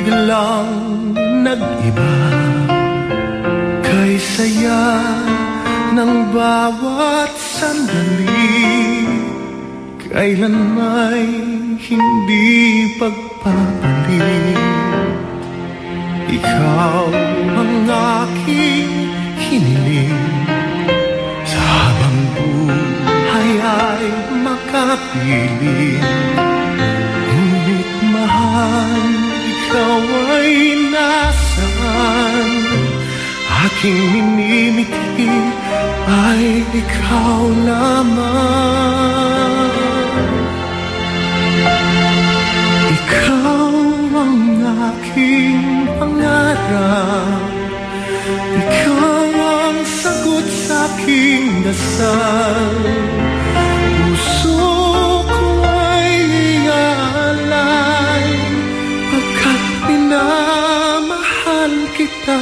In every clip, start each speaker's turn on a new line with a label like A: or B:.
A: biglang nag-iba Kay ng bawat sandali. Kailan may hindi pagpapalit Ikaw ang aking hiniling Sa habang buhay ay makapiling Ngunit mahal, ikaw ay nasaan? Aking minimiti ay ikaw lamang. Ikaw ang aking pangarap. Ikaw ang sagot sa aking dasal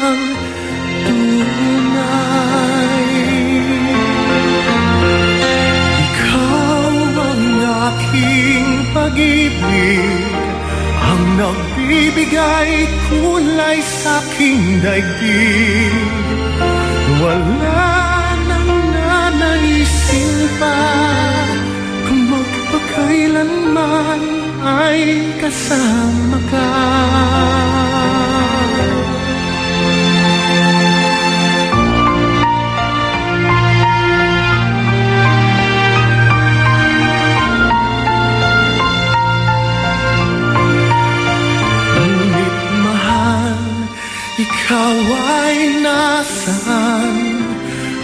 A: kitang tunay. Ikaw ang aking pag-ibig Ang nagbibigay kulay sa aking daigdig. Wala nang nanaisin pa Kung magpakailanman ay kasama ka ikaw ay nasaan?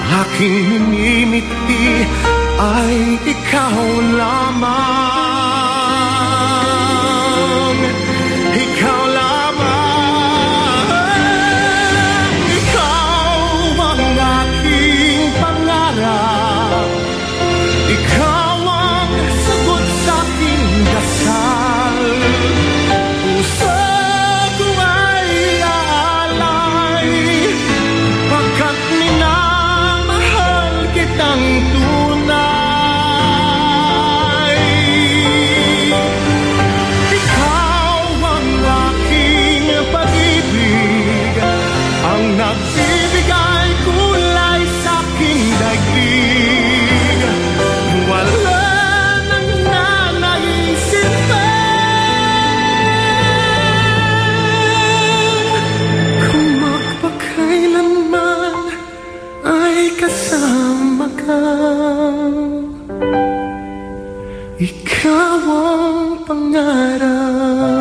A: Aking minimiti ay ikaw lamang Ikaw ang pangarap.